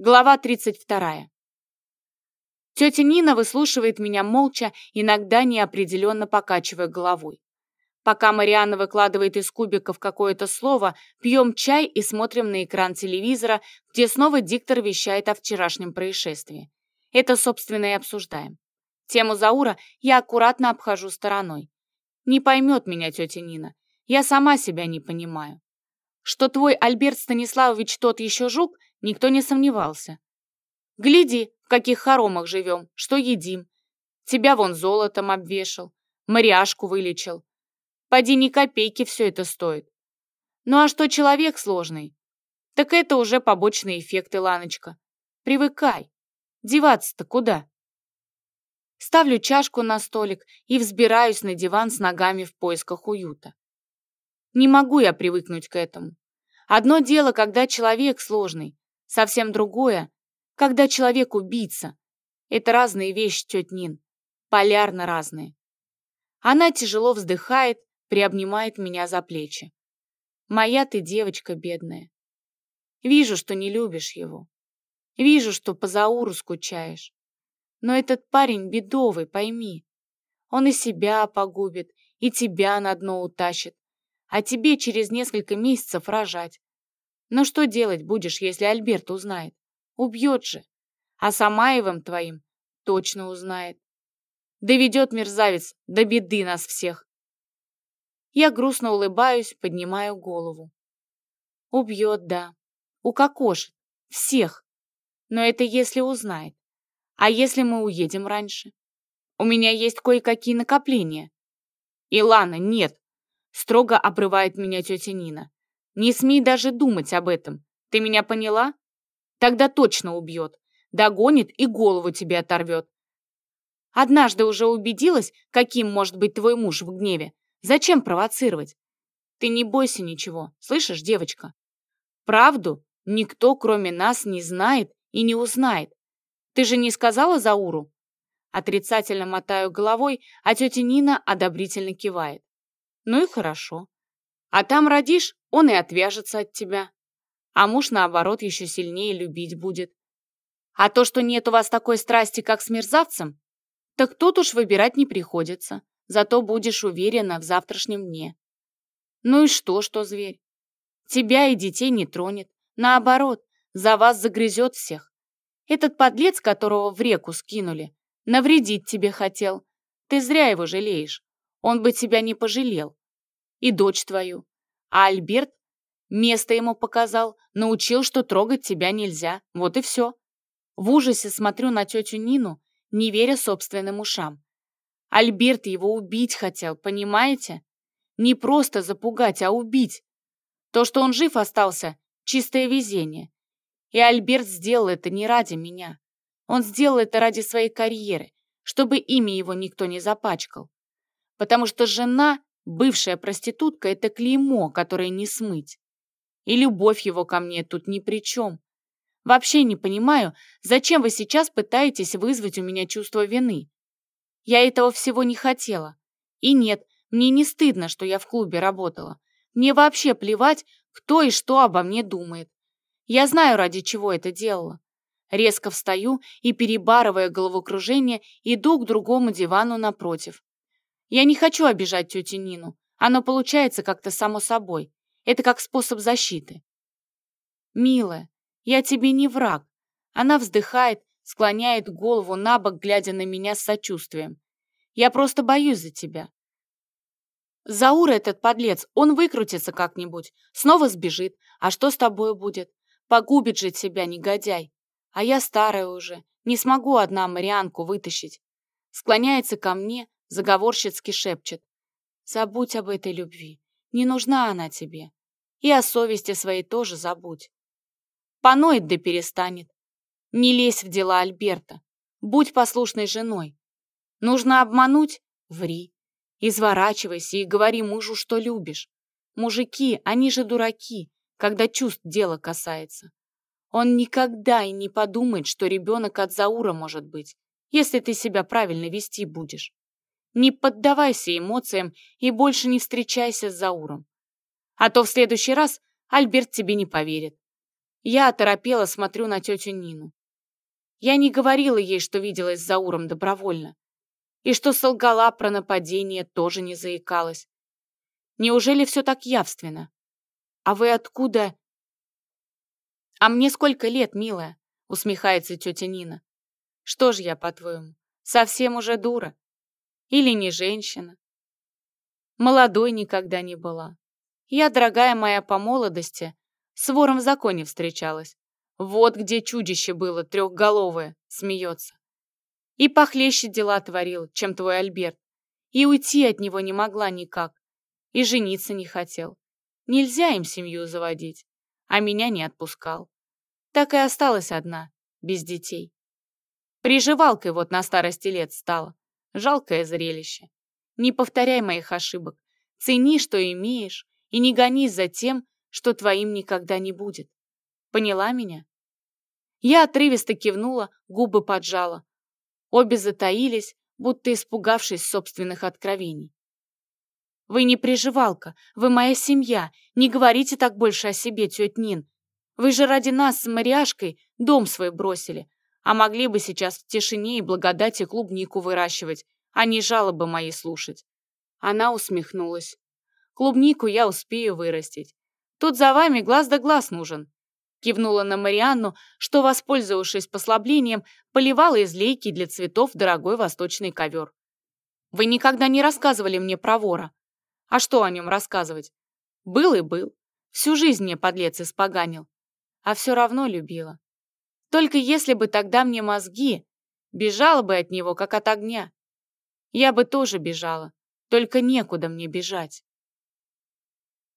Глава 32. Тетя Нина выслушивает меня молча, иногда неопределенно покачивая головой. Пока Марианна выкладывает из кубиков какое-то слово, пьем чай и смотрим на экран телевизора, где снова диктор вещает о вчерашнем происшествии. Это, собственно, и обсуждаем. Тему Заура я аккуратно обхожу стороной. Не поймет меня тетя Нина. Я сама себя не понимаю. Что твой Альберт Станиславович тот еще жук, никто не сомневался. Гляди, в каких хоромах живем, что едим. Тебя вон золотом обвешал, Мариашку вылечил. Поди ни копейки все это стоит. Ну а что человек сложный? Так это уже побочные эффекты, Ланочка. Привыкай. Деваться-то куда? Ставлю чашку на столик и взбираюсь на диван с ногами в поисках уюта. Не могу я привыкнуть к этому. Одно дело, когда человек сложный, совсем другое, когда человек убийца. Это разные вещи, тетя Нин, полярно разные. Она тяжело вздыхает, приобнимает меня за плечи. Моя ты девочка бедная. Вижу, что не любишь его. Вижу, что по Зауру скучаешь. Но этот парень бедовый, пойми. Он и себя погубит, и тебя на дно утащит, а тебе через несколько месяцев рожать. Но что делать будешь, если Альберт узнает? Убьет же. А Самаевым твоим точно узнает. Доведет мерзавец до беды нас всех. Я грустно улыбаюсь, поднимаю голову. Убьет, да. Укокошит. Всех. Но это если узнает. А если мы уедем раньше? У меня есть кое-какие накопления. Илана, нет. Строго обрывает меня тетя Нина. Не смей даже думать об этом. Ты меня поняла? Тогда точно убьет. Догонит и голову тебе оторвет. Однажды уже убедилась, каким может быть твой муж в гневе. Зачем провоцировать? Ты не бойся ничего, слышишь, девочка? Правду никто, кроме нас, не знает и не узнает. Ты же не сказала Зауру? Отрицательно мотаю головой, а тетя Нина одобрительно кивает. Ну и хорошо. А там родишь, он и отвяжется от тебя. А муж, наоборот, еще сильнее любить будет. А то, что нет у вас такой страсти, как с мерзавцем, так тут уж выбирать не приходится. Зато будешь уверена в завтрашнем дне. Ну и что, что зверь? Тебя и детей не тронет. Наоборот, за вас загрызет всех. Этот подлец, которого в реку скинули, навредить тебе хотел. Ты зря его жалеешь. Он бы тебя не пожалел и дочь твою. А Альберт место ему показал, научил, что трогать тебя нельзя. Вот и все. В ужасе смотрю на тетю Нину, не веря собственным ушам. Альберт его убить хотел, понимаете? Не просто запугать, а убить. То, что он жив остался, чистое везение. И Альберт сделал это не ради меня. Он сделал это ради своей карьеры, чтобы имя его никто не запачкал. Потому что жена Бывшая проститутка — это клеймо, которое не смыть. И любовь его ко мне тут ни при чем. Вообще не понимаю, зачем вы сейчас пытаетесь вызвать у меня чувство вины. Я этого всего не хотела. И нет, мне не стыдно, что я в клубе работала. Мне вообще плевать, кто и что обо мне думает. Я знаю, ради чего это делала. Резко встаю и, перебарывая головокружение, иду к другому дивану напротив. Я не хочу обижать тетю Нину. Оно получается как-то само собой. Это как способ защиты. Милая, я тебе не враг. Она вздыхает, склоняет голову на бок, глядя на меня с сочувствием. Я просто боюсь за тебя. Заур этот подлец, он выкрутится как-нибудь, снова сбежит. А что с тобой будет? Погубит же тебя, негодяй. А я старая уже, не смогу одна Марианку вытащить. Склоняется ко мне, заговорщицки шепчет. Забудь об этой любви. Не нужна она тебе. И о совести своей тоже забудь. Поноет да перестанет. Не лезь в дела Альберта. Будь послушной женой. Нужно обмануть? Ври. Изворачивайся и говори мужу, что любишь. Мужики, они же дураки, когда чувств дела касается. Он никогда и не подумает, что ребенок от Заура может быть, если ты себя правильно вести будешь. Не поддавайся эмоциям и больше не встречайся с Зауром. А то в следующий раз Альберт тебе не поверит. Я оторопела смотрю на тетю Нину. Я не говорила ей, что виделась с Зауром добровольно. И что солгала про нападение, тоже не заикалась. Неужели все так явственно? А вы откуда? А мне сколько лет, милая? Усмехается тетя Нина. Что ж я, по-твоему, совсем уже дура? Или не женщина? Молодой никогда не была. Я, дорогая моя, по молодости с вором в законе встречалась. Вот где чудище было, трехголовое, смеется. И похлеще дела творил, чем твой Альберт. И уйти от него не могла никак. И жениться не хотел. Нельзя им семью заводить. А меня не отпускал. Так и осталась одна, без детей. Приживалкой вот на старости лет стала. Жалкое зрелище. Не повторяй моих ошибок. Цени, что имеешь, и не гонись за тем, что твоим никогда не будет. Поняла меня? Я отрывисто кивнула, губы поджала. Обе затаились, будто испугавшись собственных откровений. «Вы не приживалка, вы моя семья. Не говорите так больше о себе, тетя Нин. Вы же ради нас с Мариашкой дом свой бросили, а могли бы сейчас в тишине и благодати клубнику выращивать, а не жалобы мои слушать». Она усмехнулась. «Клубнику я успею вырастить. Тут за вами глаз да глаз нужен. Кивнула на Марианну, что, воспользовавшись послаблением, поливала из лейки для цветов дорогой восточный ковер. «Вы никогда не рассказывали мне про вора. А что о нем рассказывать? Был и был. Всю жизнь мне подлец испоганил. А все равно любила. Только если бы тогда мне мозги, бежала бы от него, как от огня. Я бы тоже бежала, только некуда мне бежать.